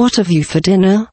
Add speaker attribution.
Speaker 1: What have you for dinner?